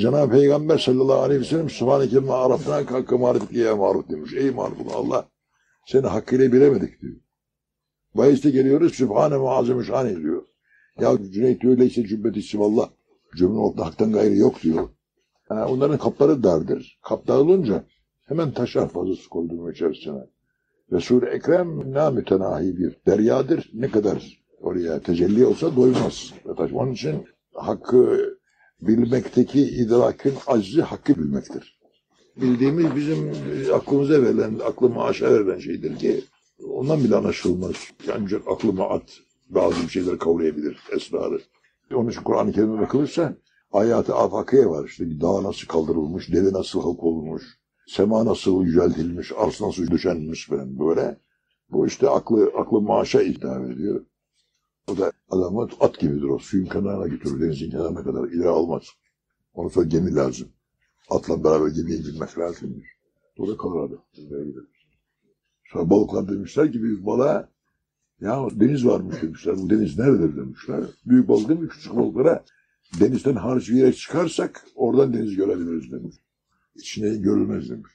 Cenab-ı Peygamber sallallahu aleyhi ve sellem Subhaneke ma arafna kanka marifetliye maruf demiş. Ey marufun Allah seni hakkıyla bilemedik diyor. Bayiste geliyoruz Sübhane muazzem şan diyor. Ya Cüneyt öyleyse cübbet isim Allah. Cümle ortada haktan gayrı yok diyor. Ha, onların kapları dardır. Kap dağılınca hemen taşar fazla su koydum içerisine. Resul-i Ekrem ne mütenahi bir deryadır. Ne kadar oraya tecelli olsa doymaz. Onun için hakkı bilmekteki idrakın aczi hakkı bilmektir. Bildiğimiz bizim aklımıza verilen, aklı maaşa verilen şeydir ki ondan bile anlaşılmaz. Ancak aklı maat bazı bir şeyleri kavrayabilir, esrarı. Onun için Kur'an-ı Kerim'e bakılırsa hayatı afakiye var. İşte dağ nasıl kaldırılmış, deve nasıl halk olmuş, sema nasıl yüceltilmiş, arz nasıl düşenmiş falan böyle. Bu işte aklı, aklı maaşa iddia ediyor. O da adamı at gibidir o. Suyun kenarına götürür. Denizin kenarına kadar ileri almaz. Onu sonra gemi lazım. Atla beraber gemiye binmek lazımdır. O da kalır adam. Sonra balıklar demişler ki büyük balığa ya deniz varmış demişler. Bu deniz nerededir demişler. Büyük balık demiş küçük balıklara denizden bir yere çıkarsak oradan deniz görebiliriz demiş. İçine görülmez demiş.